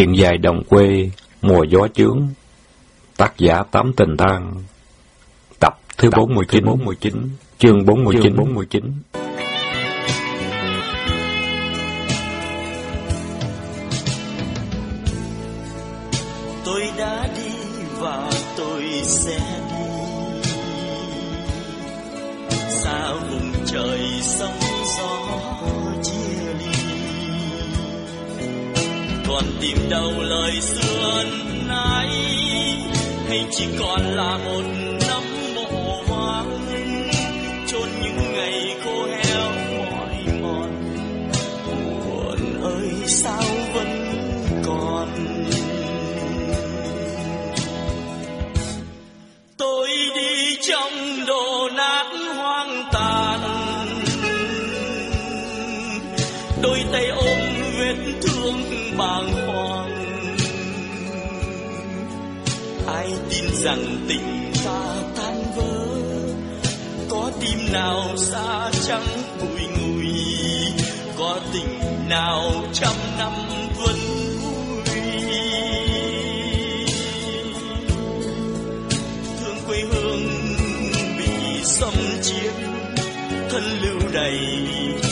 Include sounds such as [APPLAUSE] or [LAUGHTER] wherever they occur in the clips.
Chuyện dài đồng quê, mùa gió chướng, tác giả Tám Tình Thang, tập thứ bốn mươi chín, chương bốn mươi chín, tìm đâu lời xưa nay hay chỉ còn là một nắm mộ hoang, chôn những ngày khô heo mỏi mòn. Buồn ơi, sao vẫn còn? Tôi đi trong đồ nát hoang tàn. Đôi tay ôm vết thương bằng rằng tình ta tan vỡ, có tim nào xa trắng bụi ngùi, có tình nào trăm năm vẫn vui thương quê hương bị xâm chiếm, thân lưu đầy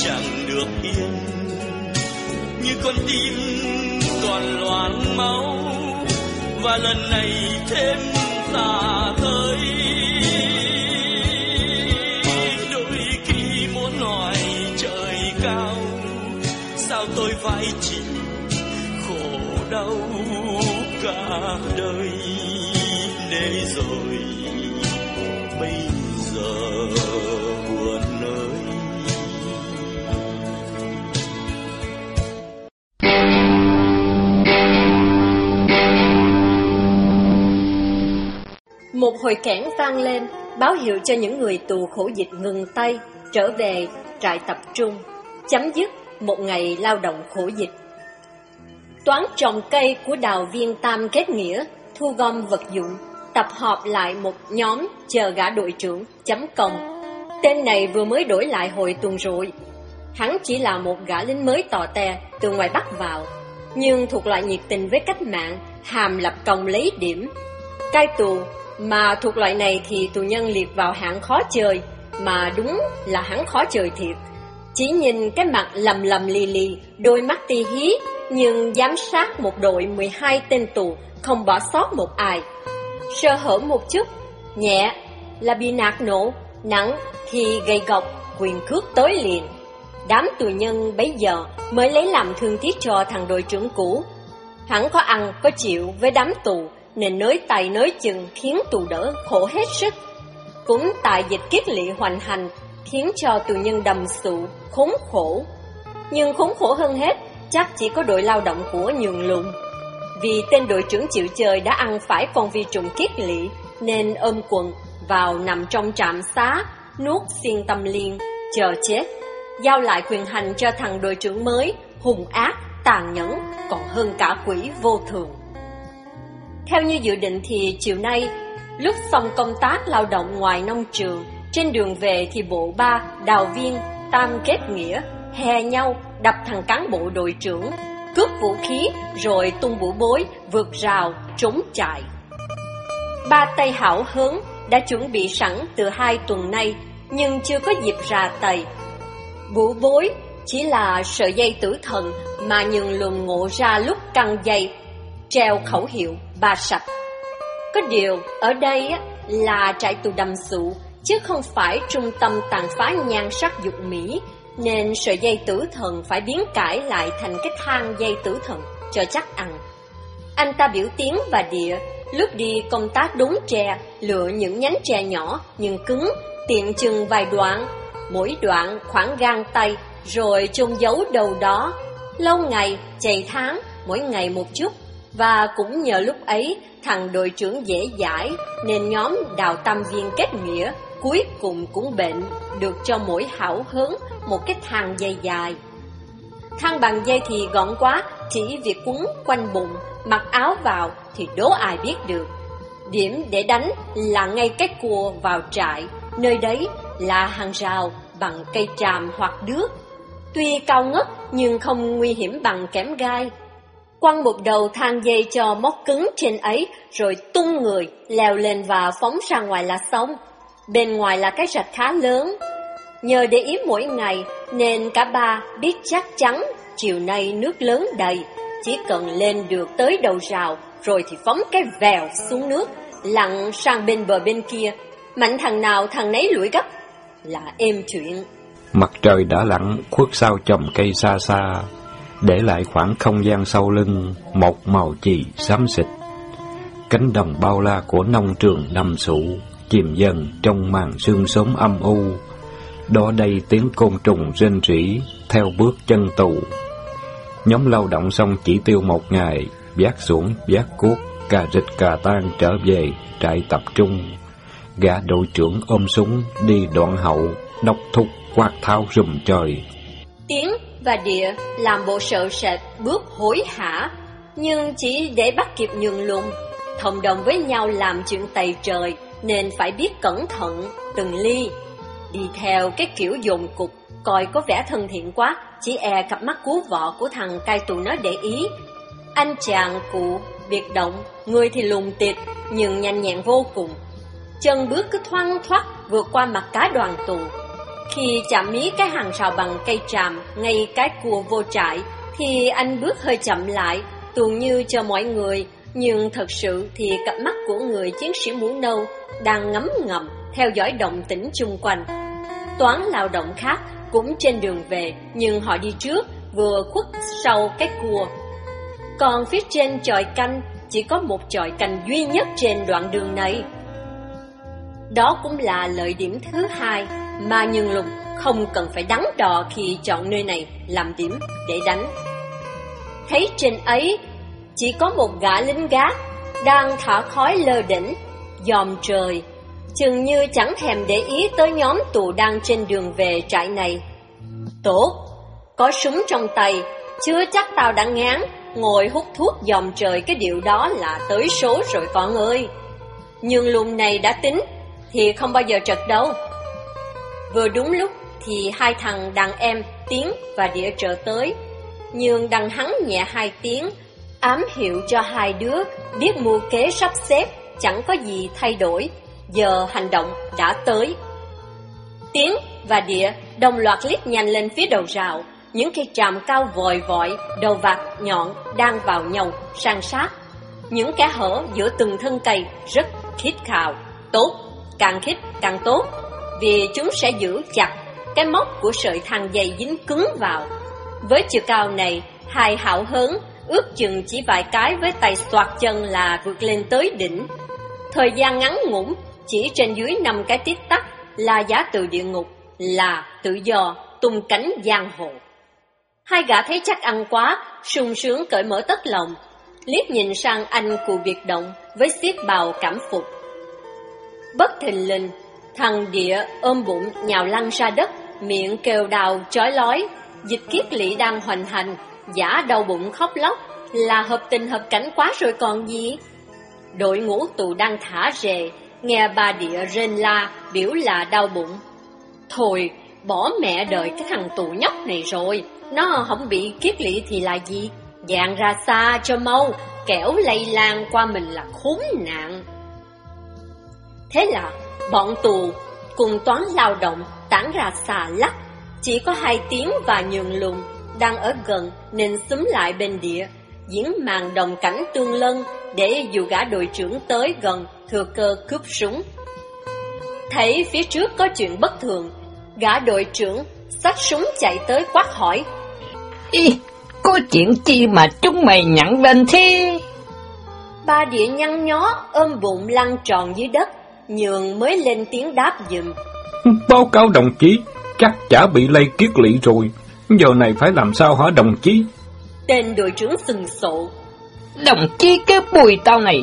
chẳng được yên. Như con tim toàn loạn máu, và lần này thêm xa tới. Đôi khi muốn hỏi trời cao, sao tôi phải chịu khổ đau cả đời? Để rồi bây giờ Một hồi kẽn vang lên, báo hiệu cho những người tù khổ dịch ngừng tay, trở về trại tập trung, chấm dứt một ngày lao động khổ dịch. Toán trồng cây của đào viên Tam kết nghĩa, thu gom vật dụng, tập hợp lại một nhóm chờ gã đội trưởng, chấm công. Tên này vừa mới đổi lại hồi tuần rồi. Hắn chỉ là một gã lính mới tò te từ ngoài Bắc vào, nhưng thuộc loại nhiệt tình với cách mạng, hàm lập công lấy điểm. Cai tù mà thuộc loại này thì tù nhân liệt vào hạng khó chơi, mà đúng là hắn khó chơi thiệt. Chỉ nhìn cái mặt lầm lầm lì lì, đôi mắt ti hí, nhưng giám sát một đội 12 tên tù, không bỏ sót một ai. Sơ hở một chút, nhẹ là bị nạt nổ, nặng thì gây gọc, quyền cước tới liền. Đám tù nhân bấy giờ mới lấy làm thương tiếc cho thằng đội trưởng cũ. Hắn có ăn, có chịu với đám tù, nên nới tay nới chừng khiến tù đỡ khổ hết sức. Cũng tại dịch kiết lị hoành hành, khiến cho tù nhân đầm sụ, khốn khổ. Nhưng khốn khổ hơn hết, chắc chỉ có đội lao động của nhường lùn Vì tên đội trưởng chịu chơi đã ăn phải con vi trùng kiết lị nên ôm quần vào nằm trong trạm xá, nuốt xiên tâm liên, chờ chết. Giao lại quyền hành cho thằng đội trưởng mới, hùng ác, tàn nhẫn, còn hơn cả quỷ vô thường. Theo như dự định thì chiều nay, lúc xong công tác lao động ngoài nông trường, trên đường về thì bộ ba, đào viên, tam kết nghĩa, hè nhau, đập thằng cán bộ đội trưởng, cướp vũ khí rồi tung vũ bối, vượt rào, trốn chạy. Ba tay hảo hớn đã chuẩn bị sẵn từ hai tuần nay, nhưng chưa có dịp ra tay. Vũ bối chỉ là sợi dây tử thần mà nhường lùm ngộ ra lúc căng dây, treo khẩu hiệu ba sạch. Có điều, ở đây là trại tù đầm sụ, chứ không phải trung tâm tàn phá nhan sắc dục mỹ, nên sợi dây tử thần phải biến cải lại thành cái thang dây tử thần cho chắc ăn. Anh ta biểu tiếng và địa, lúc đi công tác đốn tre, lựa những nhánh tre nhỏ nhưng cứng, tiện chừng vài đoạn, mỗi đoạn khoảng gang tay, rồi chôn giấu đầu đó. Lâu ngày, chạy tháng, mỗi ngày một chút, và cũng nhờ lúc ấy, thằng đội trưởng dễ dãi, nên nhóm đào tâm viên kết nghĩa, cuối cùng cũng bệnh, được cho mỗi hảo hứng một cái thang dây dài. Thang bằng dây thì gọn quá, chỉ việc quấn quanh bụng, mặc áo vào thì đố ai biết được. Điểm để đánh là ngay cái cua vào trại, nơi đấy là hàng rào bằng cây tràm hoặc đước. Tuy cao ngất nhưng không nguy hiểm bằng kém gai. Quăng một đầu thang dây cho móc cứng trên ấy, rồi tung người, leo lên và phóng ra ngoài là sông. Bên ngoài là cái rạch khá lớn. Nhờ để ý mỗi ngày, nên cả ba biết chắc chắn chiều nay nước lớn đầy, chỉ cần lên được tới đầu rào, rồi thì phóng cái vèo xuống nước, lặn sang bên bờ bên kia. Mạnh thằng nào thằng nấy lũi gấp, là êm chuyện. Mặt trời đã lặn khuất sau chòm cây xa xa, để lại khoảng không gian sau lưng, một màu chì xám xịt. Cánh đồng bao la của nông trường nằm sụ, chìm dần trong màn sương sớm âm u. Đó đây tiếng côn trùng rên rỉ, theo bước chân tù. Nhóm lao động xong chỉ tiêu một ngày, vác xuống, vác cuốc, cà rịch cà tan trở về, trại tập trung. Gã đội trưởng ôm súng, đi đoạn hậu, đốc thúc, quạt tháo rùm trời. Tiếng và địa làm bộ sợ sệt bước hối hả, nhưng chỉ để bắt kịp nhường lùng, thông đồng với nhau làm chuyện tày trời nên phải biết cẩn thận từng ly. Đi theo cái kiểu dồn cục, coi có vẻ thân thiện quá, chỉ e cặp mắt cú vọ của thằng cai tù nó để ý. Anh chàng cụ biệt động, người thì lùng tịt nhưng nhanh nhẹn vô cùng. Chân bước cứ thoăn thoắt vượt qua mặt cá đoàn tù, khi chạm mí cái hàng rào bằng cây tràm ngay cái cua vô trại, thì anh bước hơi chậm lại, tuồn như cho mọi người, nhưng thật sự thì cặp mắt của người chiến sĩ mũ nâu đang ngấm ngầm theo dõi động tĩnh chung quanh. Toán lao động khác cũng trên đường về, nhưng họ đi trước, vừa khuất sau cái cua. Còn phía trên tròi canh, chỉ có một tròi canh duy nhất trên đoạn đường này. Đó cũng là lợi điểm thứ hai mà nhân lùng không cần phải đắn đo khi chọn nơi này làm điểm để đánh. Thấy trên ấy, chỉ có một gã lính gác đang thả khói lơ đỉnh, dòm trời, chừng như chẳng thèm để ý tới nhóm tù đang trên đường về trại này. Tốt, có súng trong tay, chưa chắc tao đã ngán, ngồi hút thuốc dòm trời cái điệu đó là tới số rồi con ơi. Nhưng lùng này đã tính, thì không bao giờ trật đâu. Vừa đúng lúc thì hai thằng đàn em Tiến và Địa trợ tới. Nhưng đằng hắn nhẹ hai tiếng, ám hiệu cho hai đứa biết mưu kế sắp xếp, chẳng có gì thay đổi. Giờ hành động đã tới. Tiến và Địa đồng loạt liếc nhanh lên phía đầu rào, những cây tràm cao vòi vọi, đầu vạt nhọn đang vào nhau, sang sát. Những cái hở giữa từng thân cây rất khít khào, tốt, càng khít càng tốt vì chúng sẽ giữ chặt cái móc của sợi thằng dây dính cứng vào. Với chiều cao này, hai hảo hớn, ước chừng chỉ vài cái với tay xoạt chân là vượt lên tới đỉnh. Thời gian ngắn ngủn, chỉ trên dưới năm cái tiết tắc là giá từ địa ngục, là tự do, tung cánh giang hồ. Hai gã thấy chắc ăn quá, sung sướng cởi mở tất lòng, liếc nhìn sang anh cụ biệt động với xiết bào cảm phục. Bất thình lình, Thằng địa ôm bụng nhào lăn ra đất, miệng kêu đào chói lói, dịch kiết lỵ đang hoành hành, giả đau bụng khóc lóc, là hợp tình hợp cảnh quá rồi còn gì. Đội ngũ tù đang thả rề, nghe bà địa rên la, biểu là đau bụng. Thôi, bỏ mẹ đợi cái thằng tù nhóc này rồi, nó không bị kiết lỵ thì là gì? Dạng ra xa cho mau, kẻo lây lan qua mình là khốn nạn. Thế là Bọn tù cùng toán lao động tản ra xà lắc, chỉ có hai tiếng và nhường lùng đang ở gần nên xúm lại bên địa, diễn màn đồng cảnh tương lân để dù gã đội trưởng tới gần thừa cơ cướp súng. Thấy phía trước có chuyện bất thường, gã đội trưởng xách súng chạy tới quát hỏi. Ý, có chuyện chi mà chúng mày nhận lên thế? Ba địa nhăn nhó ôm bụng lăn tròn dưới đất, Nhường mới lên tiếng đáp dùm. Báo cáo đồng chí, chắc chả bị lây kiết lỵ rồi. Giờ này phải làm sao hả đồng chí? Tên đội trưởng sừng sộ. Đồng chí cái bùi tao này,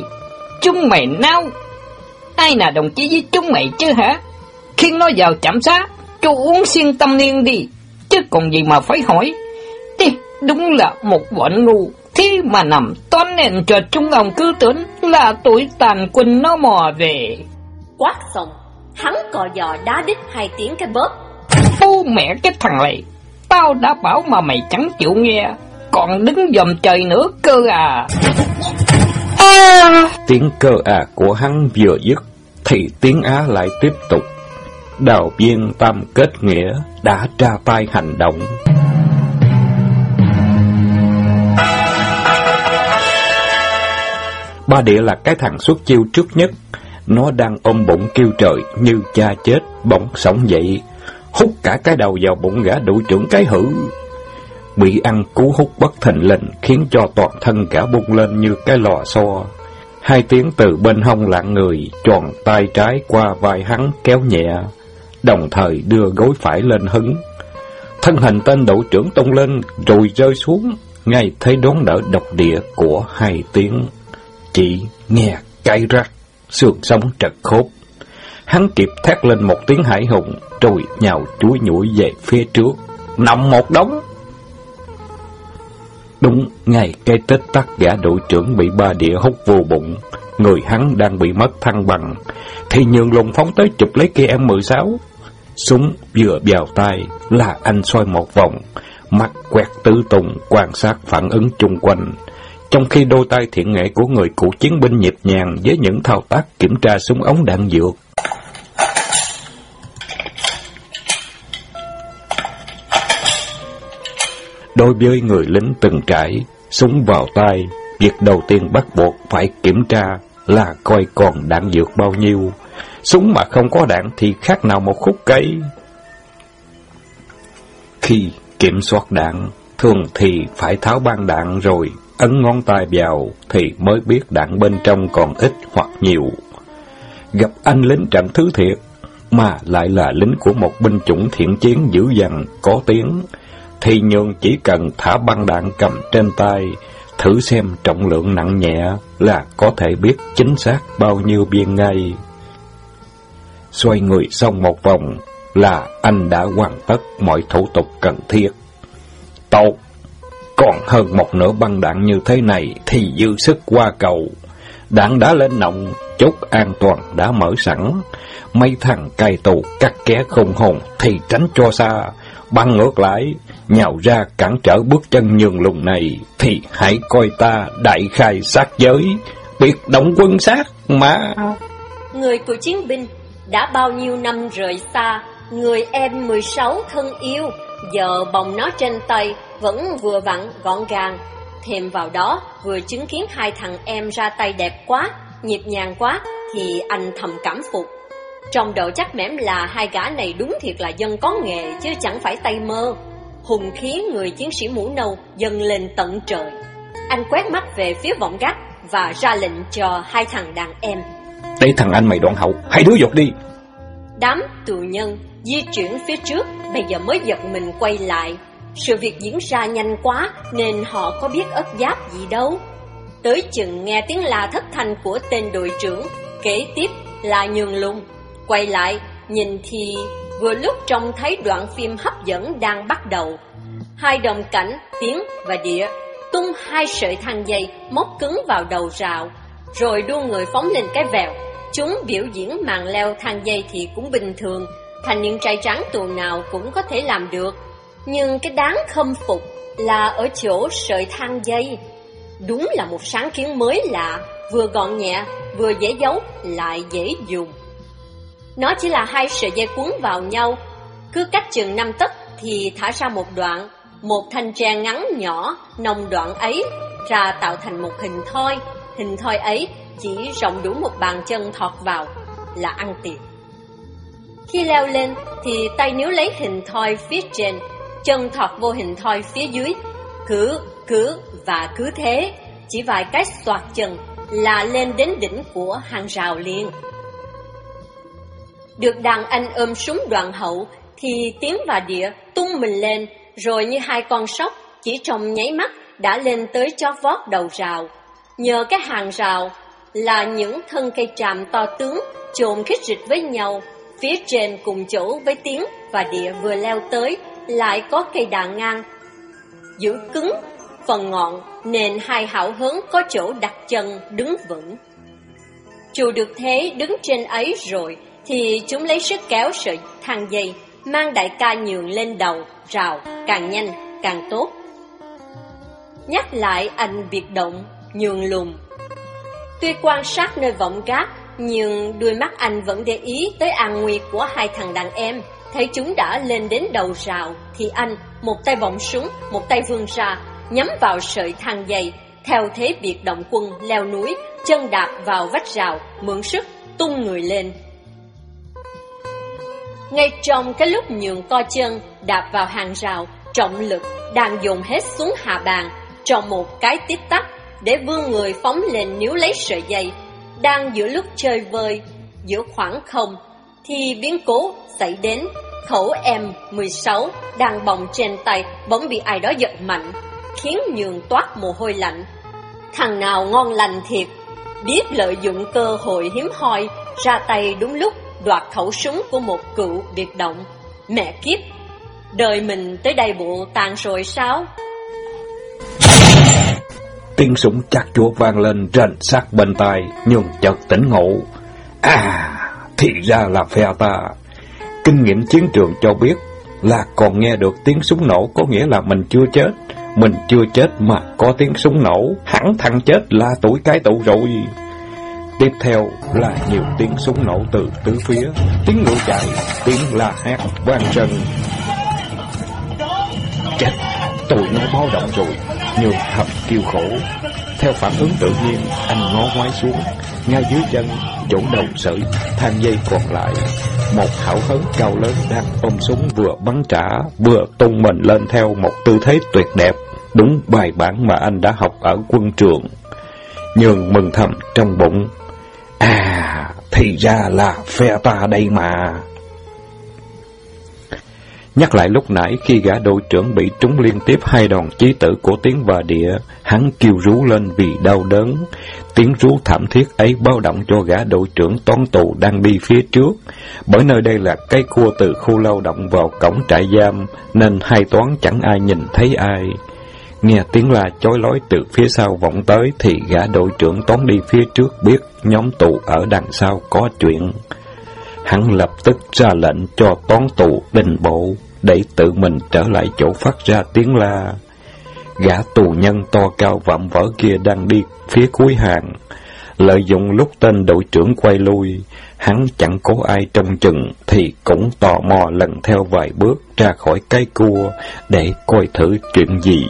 chúng mày nao. Ai là đồng chí với chúng mày chứ hả? Khi nó vào chạm xá, cho uống xiên tâm niên đi. Chứ còn gì mà phải hỏi. Đi, đúng là một bọn ngu. Thế mà nằm toán nền cho chúng ông cứ tưởng là tuổi tàn quân nó mò về. Quát xong, hắn cò giò đá đít hai tiếng cái bóp. Phu mẹ cái thằng này, tao đã bảo mà mày chẳng chịu nghe. còn đứng dòm trời nữa cơ à. à. Tiếng cơ à của hắn vừa dứt, thì tiếng Á lại tiếp tục. Đào viên tam kết nghĩa đã ra tay hành động. Ba địa là cái thằng xuất chiêu trước nhất. Nó đang ôm bụng kêu trời như cha chết, bỗng sống dậy, hút cả cái đầu vào bụng gã đội trưởng cái hử. Bị ăn cú hút bất thình lình khiến cho toàn thân gã bung lên như cái lò xo. Hai tiếng từ bên hông lạng người, tròn tay trái qua vai hắn kéo nhẹ, đồng thời đưa gối phải lên hứng. Thân hình tên đội trưởng tung lên rồi rơi xuống, ngay thấy đón đỡ độc địa của hai tiếng. Chỉ nghe cay rắc, xương sống trật khốp. Hắn kịp thét lên một tiếng hải hùng, rồi nhào chuối nhủi về phía trước, nằm một đống. Đúng, ngày cây tết tắt gã đội trưởng bị ba địa hút vô bụng, người hắn đang bị mất thăng bằng, thì nhường lùng phóng tới chụp lấy kia em mười sáu Súng vừa vào tay là anh xoay một vòng, mắt quẹt tứ tùng quan sát phản ứng chung quanh. Trong khi đôi tay thiện nghệ của người cựu chiến binh nhịp nhàng với những thao tác kiểm tra súng ống đạn dược. Đối với người lính từng trải, súng vào tay, việc đầu tiên bắt buộc phải kiểm tra là coi còn đạn dược bao nhiêu. Súng mà không có đạn thì khác nào một khúc cây. Khi kiểm soát đạn, thường thì phải tháo băng đạn rồi ấn ngón tay vào thì mới biết đạn bên trong còn ít hoặc nhiều. Gặp anh lính trận thứ thiệt, mà lại là lính của một binh chủng thiện chiến dữ dằn, có tiếng, thì nhường chỉ cần thả băng đạn cầm trên tay, thử xem trọng lượng nặng nhẹ là có thể biết chính xác bao nhiêu viên ngay. Xoay người xong một vòng là anh đã hoàn tất mọi thủ tục cần thiết. Tốt! Còn hơn một nửa băng đạn như thế này thì dư sức qua cầu. Đạn đã lên nòng, chốt an toàn đã mở sẵn. Mấy thằng cai tù cắt ké không hồn thì tránh cho xa. Băng ngược lại, nhào ra cản trở bước chân nhường lùng này, thì hãy coi ta đại khai sát giới, biệt động quân sát mà. Người của chiến binh đã bao nhiêu năm rời xa, người em 16 thân yêu, giờ bồng nó trên tay, vẫn vừa vặn gọn gàng. Thêm vào đó, vừa chứng kiến hai thằng em ra tay đẹp quá, nhịp nhàng quá, thì anh thầm cảm phục. Trong độ chắc mẻm là hai gã này đúng thiệt là dân có nghề, chứ chẳng phải tay mơ. Hùng khí người chiến sĩ mũ nâu dâng lên tận trời. Anh quét mắt về phía vọng gác và ra lệnh cho hai thằng đàn em. Để thằng anh mày đoạn hậu, hai đứa dột đi. Đám tù nhân di chuyển phía trước, bây giờ mới giật mình quay lại. Sự việc diễn ra nhanh quá nên họ có biết ớt giáp gì đâu. Tới chừng nghe tiếng la thất thanh của tên đội trưởng, kế tiếp là nhường lung. Quay lại, nhìn thì vừa lúc trông thấy đoạn phim hấp dẫn đang bắt đầu. Hai đồng cảnh, tiếng và địa, tung hai sợi thang dây móc cứng vào đầu rào, rồi đua người phóng lên cái vèo. Chúng biểu diễn màn leo thang dây thì cũng bình thường, thành niên trai trắng tù nào cũng có thể làm được. Nhưng cái đáng khâm phục là ở chỗ sợi thang dây. Đúng là một sáng kiến mới lạ, vừa gọn nhẹ, vừa dễ giấu, lại dễ dùng. Nó chỉ là hai sợi dây cuốn vào nhau, cứ cách chừng năm tấc thì thả ra một đoạn, một thanh tre ngắn nhỏ, nồng đoạn ấy ra tạo thành một hình thoi. Hình thoi ấy chỉ rộng đủ một bàn chân thọt vào là ăn tiệc khi leo lên thì tay níu lấy hình thoi phía trên, chân thọt vô hình thoi phía dưới, cứ, cứ và cứ thế, chỉ vài cái xoạt chân là lên đến đỉnh của hàng rào liền. Được đàn anh ôm súng đoạn hậu thì tiếng và địa tung mình lên rồi như hai con sóc chỉ trong nháy mắt đã lên tới chót vót đầu rào. Nhờ cái hàng rào là những thân cây tràm to tướng trộn khít rịch với nhau, phía trên cùng chỗ với tiếng và địa vừa leo tới lại có cây đà ngang giữ cứng phần ngọn nên hai hảo hớn có chỗ đặt chân đứng vững. Chù được thế đứng trên ấy rồi thì chúng lấy sức kéo sợi thang dây, mang đại ca nhường lên đầu, rào, càng nhanh, càng tốt. nhắc lại anh biệt động, nhường lùm. Tuy quan sát nơi vọng gác, nhưng đôi mắt anh vẫn để ý tới an nguy của hai thằng đàn em. Thấy chúng đã lên đến đầu rào, thì anh, một tay bỗng súng, một tay vươn ra, nhắm vào sợi thang dây, theo thế biệt động quân leo núi, chân đạp vào vách rào, mượn sức, tung người lên. Ngay trong cái lúc nhường co chân, đạp vào hàng rào, trọng lực đang dùng hết xuống hạ bàn, trong một cái tít tắc, để vươn người phóng lên níu lấy sợi dây. Đang giữa lúc chơi vơi, giữa khoảng không, thì biến cố xảy đến. Khẩu M16 đang bồng trên tay bỗng bị ai đó giật mạnh, khiến nhường toát mồ hôi lạnh. Thằng nào ngon lành thiệt, biết lợi dụng cơ hội hiếm hoi, ra tay đúng lúc đoạt khẩu súng của một cựu biệt động. Mẹ kiếp, đời mình tới đây bộ tàn rồi sao? Tiếng súng chắc chúa vang lên rền sát bên tai, nhưng chợt tỉnh ngộ. À, thì ra là phe ta. Kinh nghiệm chiến trường cho biết là còn nghe được tiếng súng nổ có nghĩa là mình chưa chết. Mình chưa chết mà có tiếng súng nổ, hẳn thằng chết là tuổi cái tụ rồi. Tiếp theo là nhiều tiếng súng nổ từ tứ phía, tiếng ngựa chạy, tiếng la hét vang trần. Chết, tụi nó báo động rồi, nhường thầm kêu khổ. Theo phản ứng tự nhiên, anh ngó ngoái xuống, ngay dưới chân, chỗ đầu sợi, thang dây còn lại. Một hảo hấn cao lớn đang ôm súng vừa bắn trả, vừa tung mình lên theo một tư thế tuyệt đẹp, đúng bài bản mà anh đã học ở quân trường. Nhường mừng thầm trong bụng, À, thì ra là phe ta đây mà. Nhắc lại lúc nãy khi gã đội trưởng bị trúng liên tiếp hai đòn chí tử của tiếng và địa, hắn kêu rú lên vì đau đớn. Tiếng rú thảm thiết ấy báo động cho gã đội trưởng toán tù đang đi phía trước. Bởi nơi đây là cái cua từ khu lao động vào cổng trại giam, nên hai toán chẳng ai nhìn thấy ai. Nghe tiếng la chói lói từ phía sau vọng tới thì gã đội trưởng toán đi phía trước biết nhóm tù ở đằng sau có chuyện. Hắn lập tức ra lệnh cho toán tù đình bộ để tự mình trở lại chỗ phát ra tiếng la. Gã tù nhân to cao vạm vỡ kia đang đi phía cuối hàng. Lợi dụng lúc tên đội trưởng quay lui, hắn chẳng có ai trong chừng thì cũng tò mò lần theo vài bước ra khỏi cái cua để coi thử chuyện gì.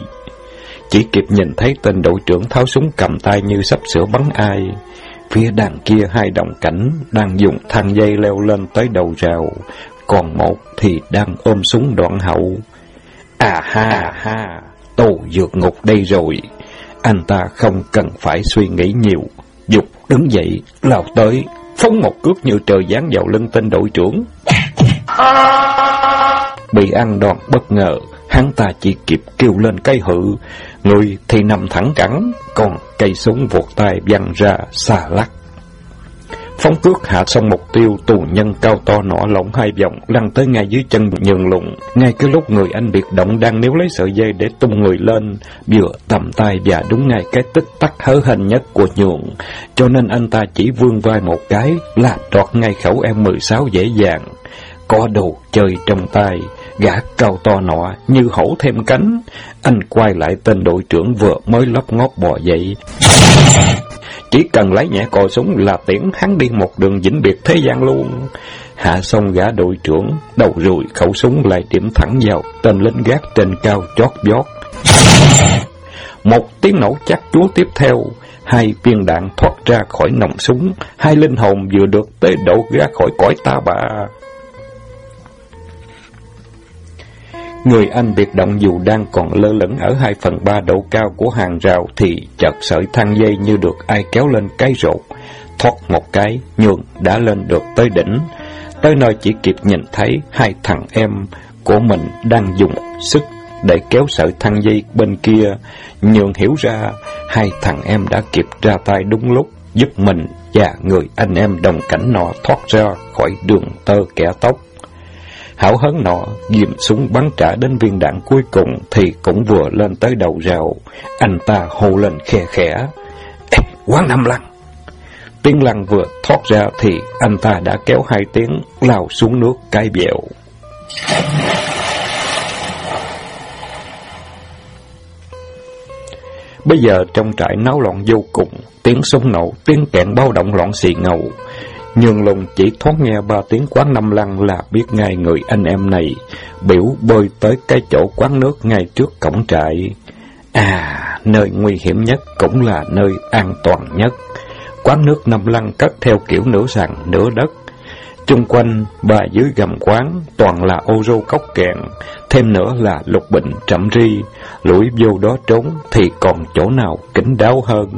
Chỉ kịp nhìn thấy tên đội trưởng tháo súng cầm tay như sắp sửa bắn ai. Phía đằng kia hai đồng cảnh đang dùng thang dây leo lên tới đầu rào, còn một thì đang ôm súng đoạn hậu. À ha à ha, tô dược ngục đây rồi. Anh ta không cần phải suy nghĩ nhiều. Dục đứng dậy, lao tới, phóng một cước như trời giáng vào lưng tên đội trưởng. Bị ăn đòn bất ngờ, hắn ta chỉ kịp kêu lên cái hự, người thì nằm thẳng cẳng, còn cây súng vụt tay văng ra xa lắc. Phóng cước hạ xong mục tiêu, tù nhân cao to nọ lỏng hai vòng, lăn tới ngay dưới chân nhường lụng. Ngay cái lúc người anh biệt động đang níu lấy sợi dây để tung người lên, vừa tầm tay và đúng ngay cái tích tắc hớ hình nhất của nhường. Cho nên anh ta chỉ vươn vai một cái, là đoạt ngay khẩu em 16 dễ dàng. Có đồ chơi trong tay, gã cao to nọ như hổ thêm cánh. Anh quay lại tên đội trưởng vừa mới lóc ngóp bò dậy. Chỉ cần lấy nhẹ cò súng là tiễn hắn đi một đường vĩnh biệt thế gian luôn. Hạ xong gã đội trưởng, đầu rùi khẩu súng lại điểm thẳng vào tên lính gác trên cao chót vót. Một tiếng nổ chắc chúa tiếp theo, hai viên đạn thoát ra khỏi nòng súng, hai linh hồn vừa được tế độ ra khỏi cõi ta bà. Người Anh biệt động dù đang còn lơ lửng ở hai phần ba độ cao của hàng rào thì chợt sợi thang dây như được ai kéo lên cái rột. Thoát một cái, nhường đã lên được tới đỉnh. Tới nơi chỉ kịp nhìn thấy hai thằng em của mình đang dùng sức để kéo sợi thang dây bên kia. Nhường hiểu ra hai thằng em đã kịp ra tay đúng lúc giúp mình và người anh em đồng cảnh nọ thoát ra khỏi đường tơ kẻ tóc. Hảo hấn nọ, dìm súng bắn trả đến viên đạn cuối cùng thì cũng vừa lên tới đầu rào. Anh ta hô lên khe khẽ. Ê, quán năm lăng! Tiếng lăng vừa thoát ra thì anh ta đã kéo hai tiếng lao xuống nước cái bẹo. Bây giờ trong trại náo loạn vô cùng, tiếng súng nổ, tiếng kẹn bao động loạn xì ngầu. Nhưng lùng chỉ thoát nghe ba tiếng quán năm lăng là biết ngay người anh em này biểu bơi tới cái chỗ quán nước ngay trước cổng trại. À, nơi nguy hiểm nhất cũng là nơi an toàn nhất. Quán nước năm lăng cất theo kiểu nửa sàn nửa đất. Trung quanh và dưới gầm quán toàn là ô rô cốc kẹn, thêm nữa là lục bệnh trậm ri, lũi vô đó trốn thì còn chỗ nào kính đáo hơn.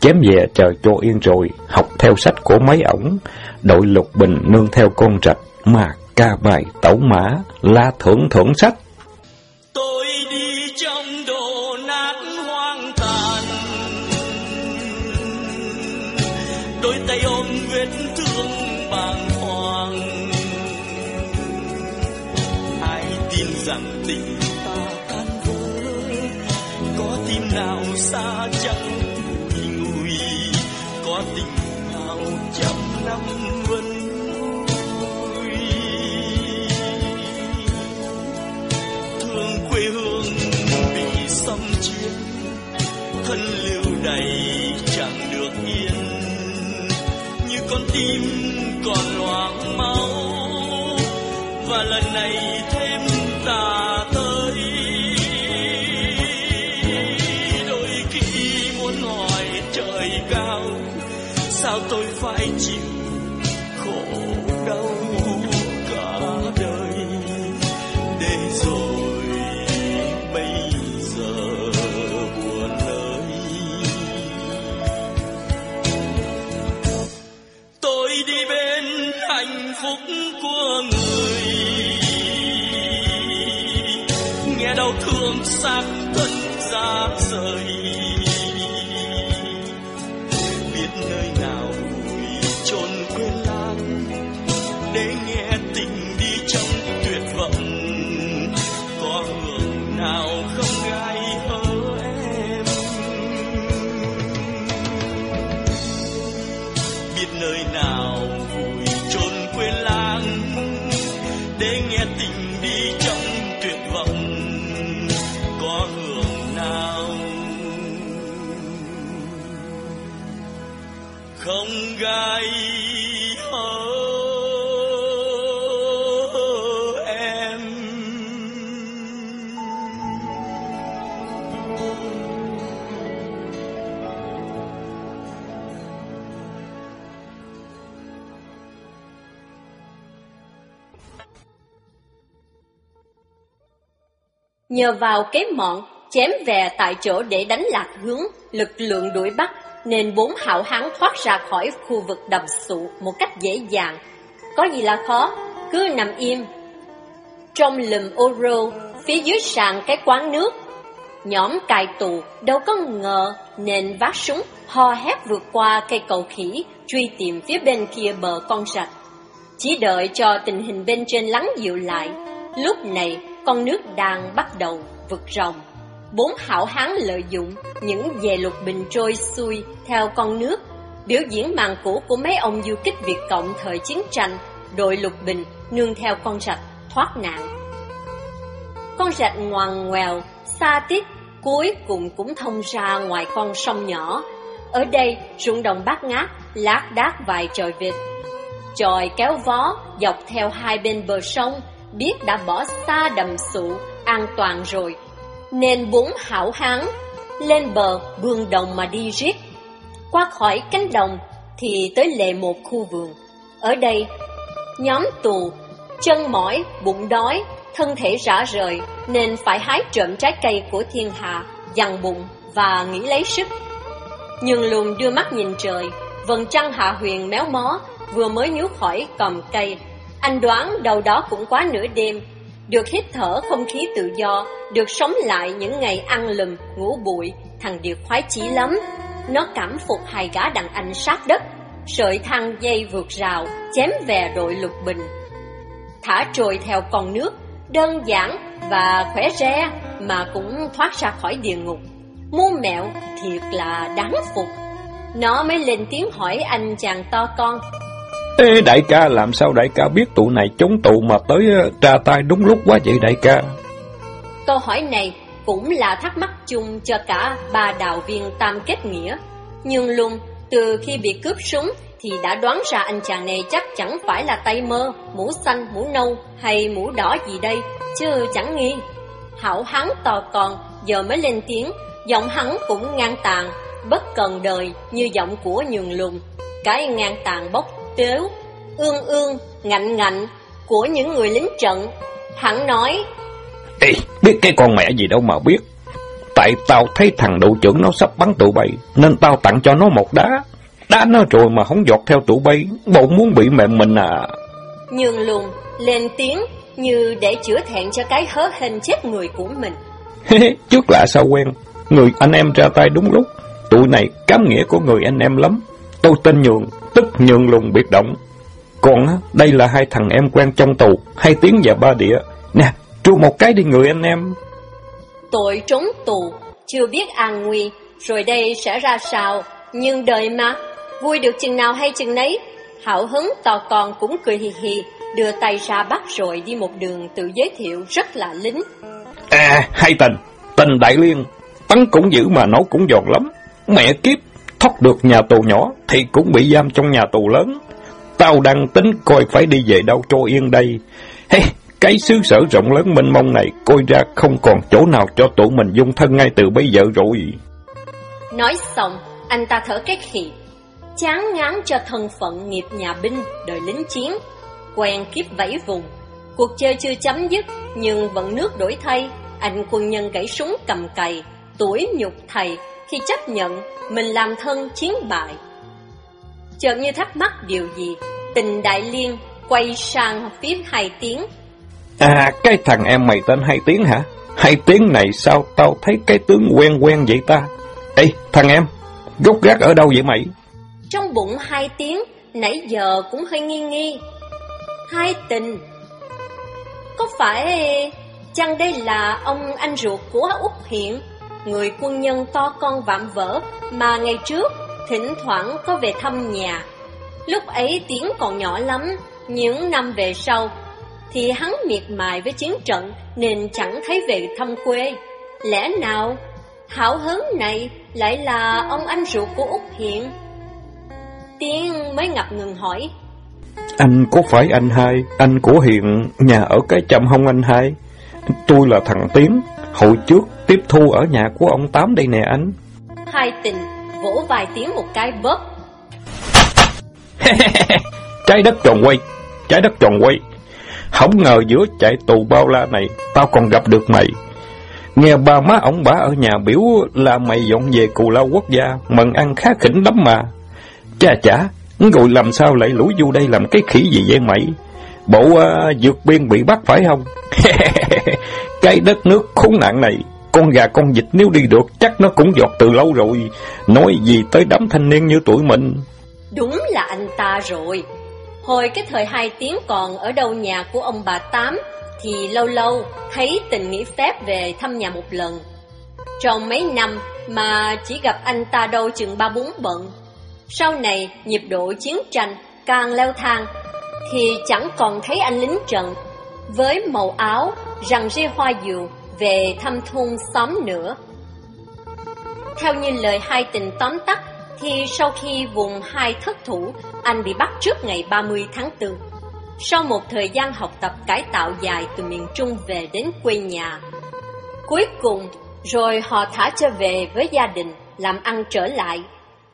Chém về chờ cho yên rồi, học theo sách của mấy ổng, đội lục bình nương theo con rạch mà ca bài tẩu mã, la thưởng thưởng sách. Tình ta tan vỡ Có tim nào xa chẳng thì Có tình nào trăm năm vẫn vui thương quê hương bị xâm chiếm thân lưu đầy chẳng được yên như con tim còn loáng máu và lần này không gai em. Nhờ vào kế mọn, chém về tại chỗ để đánh lạc hướng, lực lượng đuổi bắt, nên bốn hảo hán thoát ra khỏi khu vực đầm sụ một cách dễ dàng. Có gì là khó, cứ nằm im. Trong lùm ô rô, phía dưới sàn cái quán nước, nhóm cài tù đâu có ngờ nên vác súng ho hét vượt qua cây cầu khỉ truy tìm phía bên kia bờ con rạch. Chỉ đợi cho tình hình bên trên lắng dịu lại, lúc này con nước đang bắt đầu vực rồng. Bốn hảo hán lợi dụng những về lục bình trôi xuôi theo con nước, biểu diễn màn cũ của mấy ông du kích Việt Cộng thời chiến tranh, đội lục bình nương theo con rạch thoát nạn. Con rạch ngoằn ngoèo, xa tít, cuối cùng cũng thông ra ngoài con sông nhỏ. Ở đây, ruộng đồng bát ngát, lác đác vài trời vịt. tròi kéo vó, dọc theo hai bên bờ sông, biết đã bỏ xa đầm sụ, an toàn rồi. Nên bốn hảo hán, lên bờ, vườn đồng mà đi riết. Qua khỏi cánh đồng, thì tới lề một khu vườn. Ở đây, nhóm tù, chân mỏi, bụng đói, thân thể rã rời, nên phải hái trộm trái cây của thiên hạ, dằn bụng và nghĩ lấy sức. Nhưng lùn đưa mắt nhìn trời, vầng trăng hạ huyền méo mó, vừa mới nhú khỏi cầm cây. Anh đoán đâu đó cũng quá nửa đêm, được hít thở không khí tự do, được sống lại những ngày ăn lùm, ngủ bụi, thằng Điệp khoái chí lắm. Nó cảm phục hai gã đàn anh sát đất, sợi thăng dây vượt rào, chém về đội lục bình. Thả trôi theo con nước, đơn giản và khỏe re mà cũng thoát ra khỏi địa ngục. Muôn mẹo thiệt là đáng phục. Nó mới lên tiếng hỏi anh chàng to con. Ê, đại ca, làm sao đại ca biết tụ này chống tụ mà tới ờ, tra tay đúng lúc quá vậy đại ca? Câu hỏi này cũng là thắc mắc chung cho cả ba đạo viên tam kết nghĩa. Nhưng luôn từ khi bị cướp súng thì đã đoán ra anh chàng này chắc chẳng phải là tay mơ, mũ xanh, mũ nâu hay mũ đỏ gì đây, chứ chẳng nghi. Hảo hắn to còn giờ mới lên tiếng, giọng hắn cũng ngang tàn, bất cần đời như giọng của nhường lùng. Cái ngang tàn bốc tếu, ương ương, ngạnh ngạnh của những người lính trận. Hắn nói, Ê, biết cái con mẹ gì đâu mà biết. Tại tao thấy thằng đội trưởng nó sắp bắn tụi bay, nên tao tặng cho nó một đá. Đá nó rồi mà không giọt theo tụi bay, bộ muốn bị mẹ mình à. nhường lùng, lên tiếng như để chữa thẹn cho cái hớ hình chết người của mình. Trước lạ sao quen, người anh em ra tay đúng lúc. Tụi này cám nghĩa của người anh em lắm. Tôi tên Nhường, tức Nhường lùng biệt động. Còn đây là hai thằng em quen trong tù, hai tiếng và ba địa. Nè, tru một cái đi người anh em. Tội trốn tù, chưa biết an nguy, rồi đây sẽ ra sao, nhưng đời mà, vui được chừng nào hay chừng nấy. Hảo hứng to con cũng cười hì hì, đưa tay ra bắt rồi đi một đường tự giới thiệu rất là lính. À, hai tình, tình đại liên, bắn cũng dữ mà nấu cũng giòn lắm. Mẹ kiếp, thoát được nhà tù nhỏ thì cũng bị giam trong nhà tù lớn. Tao đang tính coi phải đi về đâu cho yên đây. Hey, cái xứ sở rộng lớn mênh mông này coi ra không còn chỗ nào cho tụi mình dung thân ngay từ bây giờ rồi. Nói xong, anh ta thở cái khỉ, chán ngán cho thân phận nghiệp nhà binh, đời lính chiến, quen kiếp vẫy vùng. Cuộc chơi chưa chấm dứt, nhưng vẫn nước đổi thay, anh quân nhân gãy súng cầm cày, tuổi nhục thầy khi chấp nhận mình làm thân chiến bại. Chợt như thắc mắc điều gì, tình đại liên quay sang phía hai tiếng, À, cái thằng em mày tên hai tiếng hả? Hai tiếng này sao tao thấy cái tướng quen quen vậy ta? Ê, thằng em, gốc gác ở đâu vậy mày? Trong bụng hai tiếng, nãy giờ cũng hơi nghi nghi. Hai tình. Có phải chăng đây là ông anh ruột của Úc Hiện, người quân nhân to con vạm vỡ mà ngày trước thỉnh thoảng có về thăm nhà. Lúc ấy tiếng còn nhỏ lắm, những năm về sau thì hắn miệt mài với chiến trận nên chẳng thấy về thăm quê. Lẽ nào hảo hứng này lại là ông anh ruột của Úc Hiện? Tiên mới ngập ngừng hỏi. Anh có phải anh hai, anh của Hiện, nhà ở cái chậm không anh hai? Tôi là thằng Tiến, hồi trước tiếp thu ở nhà của ông Tám đây nè anh. Hai tình vỗ vài tiếng một cái bóp. [LAUGHS] trái đất tròn quay, trái đất tròn quay. Không ngờ giữa chạy tù bao la này, tao còn gặp được mày. Nghe ba má ông bà ở nhà biểu là mày dọn về cù lao quốc gia, mần ăn khá khỉnh lắm mà. Cha chả, rồi làm sao lại lủi vô đây làm cái khỉ gì vậy mày? Bộ uh, vượt biên bị bắt phải không? [LAUGHS] cái đất nước khốn nạn này, con gà con vịt nếu đi được chắc nó cũng giọt từ lâu rồi. Nói gì tới đám thanh niên như tuổi mình. Đúng là anh ta rồi. Hồi cái thời hai tiếng còn ở đâu nhà của ông bà Tám, thì lâu lâu thấy tình nghỉ phép về thăm nhà một lần. Trong mấy năm mà chỉ gặp anh ta đâu chừng ba bốn bận. Sau này nhịp độ chiến tranh càng leo thang, thì chẳng còn thấy anh lính trận với màu áo răng ria hoa dừa về thăm thôn xóm nữa. Theo như lời hai tình tóm tắt, thì sau khi vùng hai thất thủ, anh bị bắt trước ngày 30 tháng 4. Sau một thời gian học tập cải tạo dài từ miền Trung về đến quê nhà. Cuối cùng, rồi họ thả cho về với gia đình, làm ăn trở lại.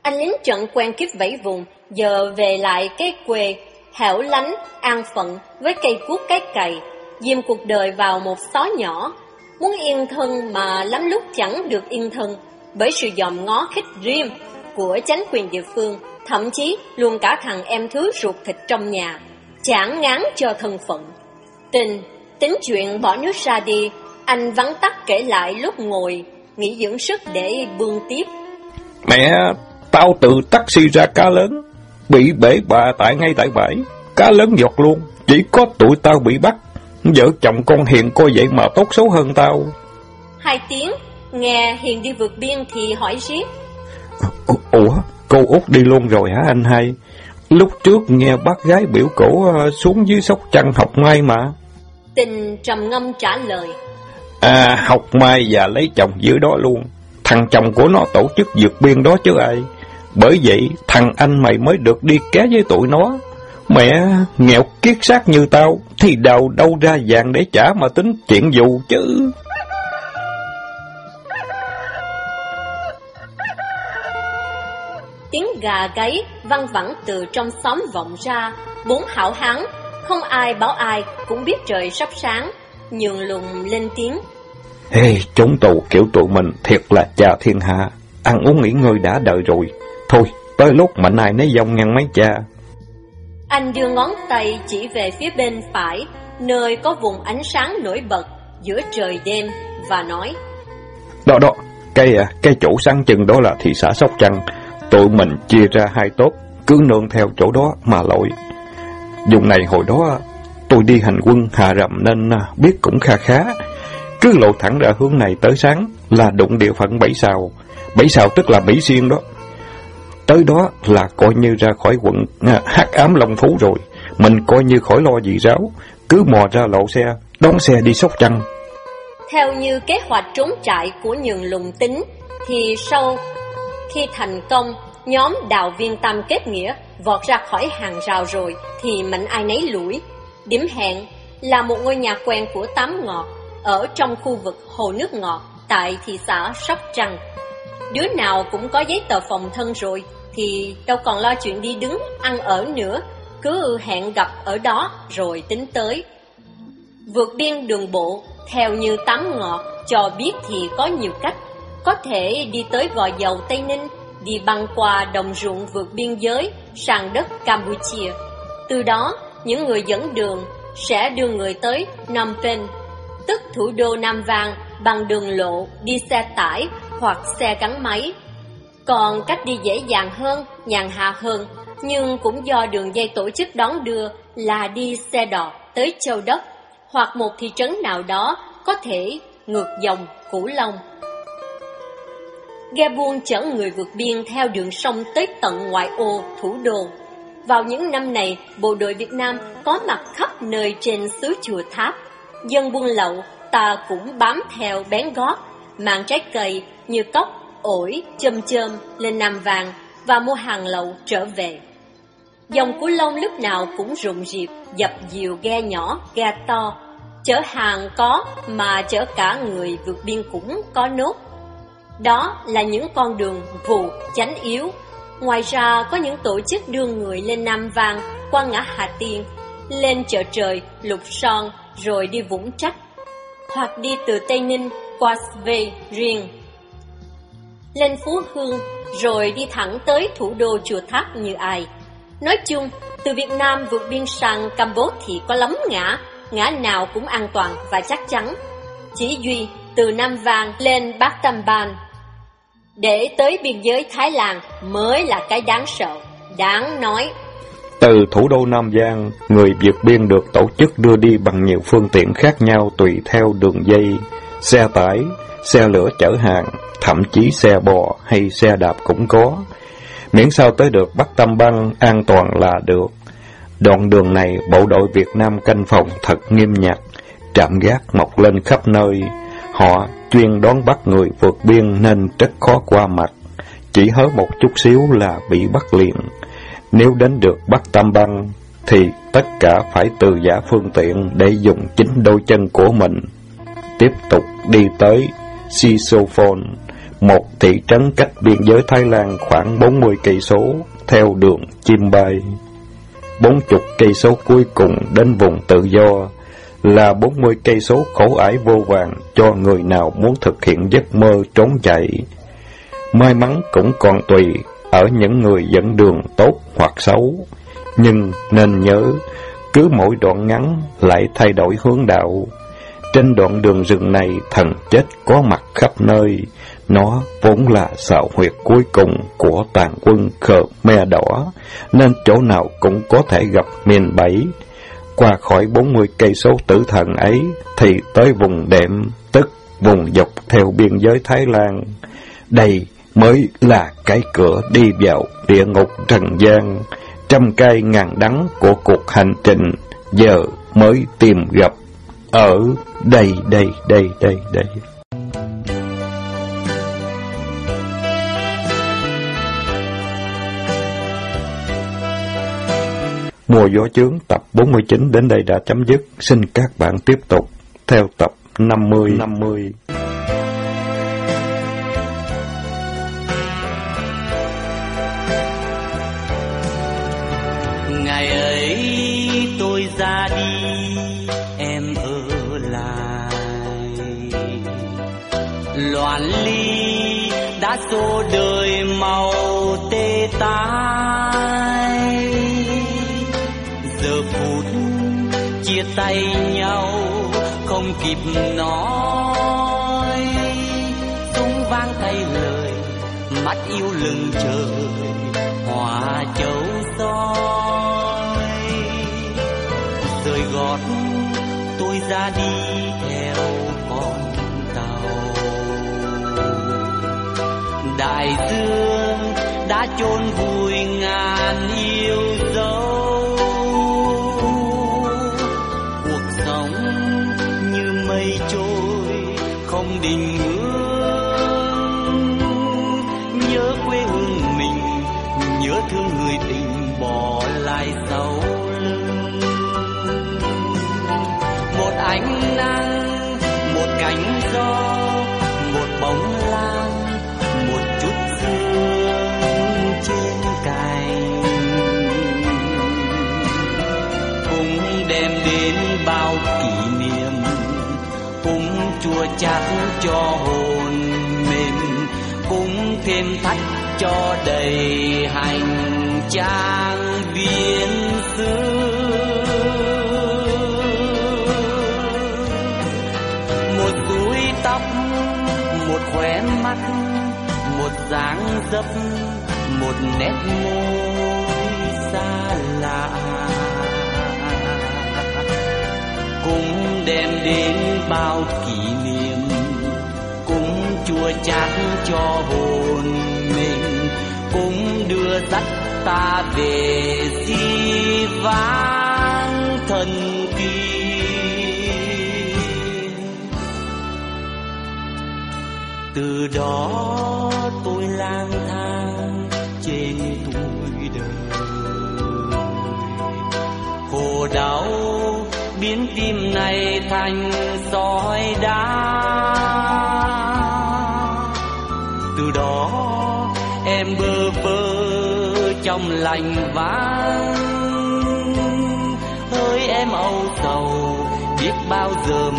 Anh lính trận quen kiếp vẫy vùng, giờ về lại cái quê, hẻo lánh, an phận với cây cuốc cái cày, diêm cuộc đời vào một xó nhỏ. Muốn yên thân mà lắm lúc chẳng được yên thân, bởi sự dòm ngó khích riêng của chánh quyền địa phương, thậm chí luôn cả thằng em thứ ruột thịt trong nhà, chẳng ngán cho thân phận. Tình, tính chuyện bỏ nước ra đi, anh vắng tắt kể lại lúc ngồi, nghỉ dưỡng sức để bươn tiếp. Mẹ, tao từ taxi ra cá lớn, bị bể bà tại ngay tại bãi, cá lớn giọt luôn, chỉ có tụi tao bị bắt. Vợ chồng con Hiền coi vậy mà tốt xấu hơn tao. Hai tiếng, nghe Hiền đi vượt biên thì hỏi riết. Ủa, cô út đi luôn rồi hả anh hai? Lúc trước nghe bác gái biểu cổ xuống dưới sóc trăng học ngay mà. Tình trầm ngâm trả lời. À, học mai và lấy chồng dưới đó luôn. Thằng chồng của nó tổ chức vượt biên đó chứ ai. Bởi vậy, thằng anh mày mới được đi ké với tụi nó. Mẹ, nghèo kiết xác như tao, thì đầu đâu ra vàng để trả mà tính chuyện dù chứ. Tiếng gà gáy văng vẳng từ trong xóm vọng ra, bốn hảo hán, không ai báo ai cũng biết trời sắp sáng, nhường lùng lên tiếng. Ê, hey, chúng tù kiểu tụi mình thiệt là cha thiên hạ, ăn uống nghỉ ngơi đã đợi rồi. Thôi, tới lúc mạnh ai nấy dông ngăn mấy cha. Anh đưa ngón tay chỉ về phía bên phải, nơi có vùng ánh sáng nổi bật giữa trời đêm, và nói. Đó đó, cái, à, cái chỗ sáng chừng đó là thị xã Sóc Trăng, tụi mình chia ra hai tốt, cứ nương theo chỗ đó mà lội. Dùng này hồi đó tôi đi hành quân hạ rậm nên à, biết cũng kha khá. Cứ lộ thẳng ra hướng này tới sáng là đụng địa phận Bảy Sào. Bảy Sào tức là Mỹ Xuyên đó. Tới đó là coi như ra khỏi quận à, hắc ám Long Phú rồi. Mình coi như khỏi lo gì ráo. Cứ mò ra lộ xe, đón xe đi Sóc Trăng. Theo như kế hoạch trốn trại của nhường lùng tính, thì sau khi thành công, nhóm đào viên tam kết nghĩa vọt ra khỏi hàng rào rồi thì mạnh ai nấy lủi. Điểm hẹn là một ngôi nhà quen của Tám Ngọt ở trong khu vực Hồ Nước Ngọt tại thị xã Sóc Trăng. Đứa nào cũng có giấy tờ phòng thân rồi thì đâu còn lo chuyện đi đứng, ăn ở nữa, cứ hẹn gặp ở đó rồi tính tới. Vượt biên đường bộ, theo như tắm Ngọt cho biết thì có nhiều cách, có thể đi tới Gò Dầu Tây Ninh, đi băng qua đồng ruộng vượt biên giới sang đất Campuchia. Từ đó, những người dẫn đường sẽ đưa người tới Phnom Penh, tức thủ đô Nam Vang bằng đường lộ đi xe tải hoặc xe gắn máy. Còn cách đi dễ dàng hơn, nhàn hạ hơn, nhưng cũng do đường dây tổ chức đón đưa là đi xe đò tới Châu Đốc hoặc một thị trấn nào đó có thể ngược dòng Cửu Long. Ghe buôn chở người vượt biên theo đường sông tới tận ngoại ô thủ đô. Vào những năm này, bộ đội Việt Nam có mặt khắp nơi trên xứ chùa Tháp. Dân buôn lậu, ta cũng bám theo bén gót, mang trái cây như cốc, ổi, chôm chôm lên Nam Vàng và mua hàng lậu trở về. Dòng của Long lúc nào cũng rụng rịp, dập dìu ghe nhỏ, ghe to, chở hàng có mà chở cả người vượt biên cũng có nốt. Đó là những con đường vụ, chánh yếu. Ngoài ra có những tổ chức đưa người lên Nam Vàng qua ngã Hà Tiên, lên chợ trời, lục son, rồi đi Vũng Trách, hoặc đi từ Tây Ninh quạt về riêng. Lên Phú Hương, rồi đi thẳng tới thủ đô Chùa Tháp như ai. Nói chung, từ Việt Nam vượt biên sang Campuchia thì có lắm ngã, ngã nào cũng an toàn và chắc chắn. Chỉ duy từ Nam Vàng lên Bắc Tam Ban. Để tới biên giới Thái Lan mới là cái đáng sợ, đáng nói. Từ thủ đô Nam Giang, người vượt biên được tổ chức đưa đi bằng nhiều phương tiện khác nhau tùy theo đường dây, xe tải, xe lửa chở hàng, thậm chí xe bò hay xe đạp cũng có. Miễn sao tới được Bắc Tâm Băng an toàn là được. Đoạn đường này bộ đội Việt Nam canh phòng thật nghiêm nhặt, trạm gác mọc lên khắp nơi. Họ chuyên đón bắt người vượt biên nên rất khó qua mặt. Chỉ hớ một chút xíu là bị bắt liền. Nếu đến được Bắc Tam Băng, thì tất cả phải từ giả phương tiện để dùng chính đôi chân của mình. Tiếp tục đi tới Sisophon, một thị trấn cách biên giới Thái Lan khoảng 40 cây số theo đường chim bay. Bốn chục cây số cuối cùng đến vùng tự do là 40 cây số khổ ải vô vàng cho người nào muốn thực hiện giấc mơ trốn chạy. May mắn cũng còn tùy ở những người dẫn đường tốt hoặc xấu, nhưng nên nhớ, cứ mỗi đoạn ngắn lại thay đổi hướng đạo. Trên đoạn đường rừng này, thần chết có mặt khắp nơi, nó vốn là xạo huyệt cuối cùng của tàn quân khờ me đỏ, nên chỗ nào cũng có thể gặp miền bẫy. Qua khỏi 40 cây số tử thần ấy, thì tới vùng đệm, tức vùng dọc theo biên giới Thái Lan. Đây mới là cái cửa đi vào địa ngục trần gian, trăm cây ngàn đắng của cuộc hành trình, giờ mới tìm gặp ở đây, đây, đây, đây, đây. Mùa gió chướng tập 49 đến đây đã chấm dứt. Xin các bạn tiếp tục theo tập 50. 50. Xô đời màu tê tái giờ phút chia tay nhau không kịp nói. Súng vang thay lời, mắt yêu lừng trời hòa châu soi. Rời gót, tôi ra đi theo đại dương đã chôn vùi ngàn yêu dấu. Cuộc sống như mây trôi không định hướng. Nhớ quê hương mình, nhớ thương người tình bỏ lại sau. Chua chát cho hồn mình, cũng thêm thắt cho đầy hành trang biên xứ. Một túi tóc, một khóe mắt, một dáng dấp, một nét môi xa lạ. Cũng đem đến bao kỷ niệm chua chát cho hồn mình, cũng đưa dắt ta về di vãng thần kỳ. Từ đó tôi lang thang trên tuổi đời. Khổ đau biến tim này thành sỏi đá. Em bơ vơ trong lành vắng hơi em âu sầu biết bao giờ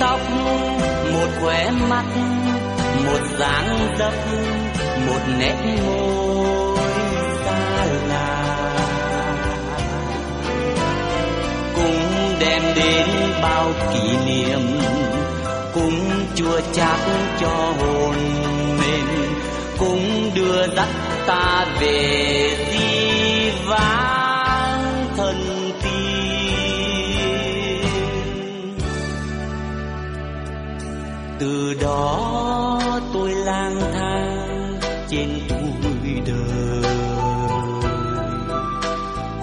tóc, một khóe mắt, một dáng dấp, một nét môi xa lạ. Cũng đem đến bao kỷ niệm, cũng chua chát cho hồn mình cũng đưa dắt ta về đó tôi lang thang trên tuổi đời.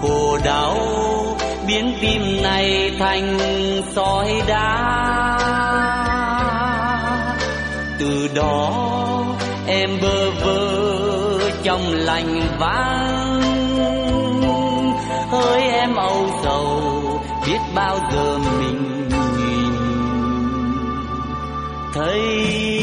Khổ đau biến tim này thành sỏi đá. Từ đó em bơ vơ trong lành vắng hỡi em âu sầu biết bao giờ mình nhìn thấy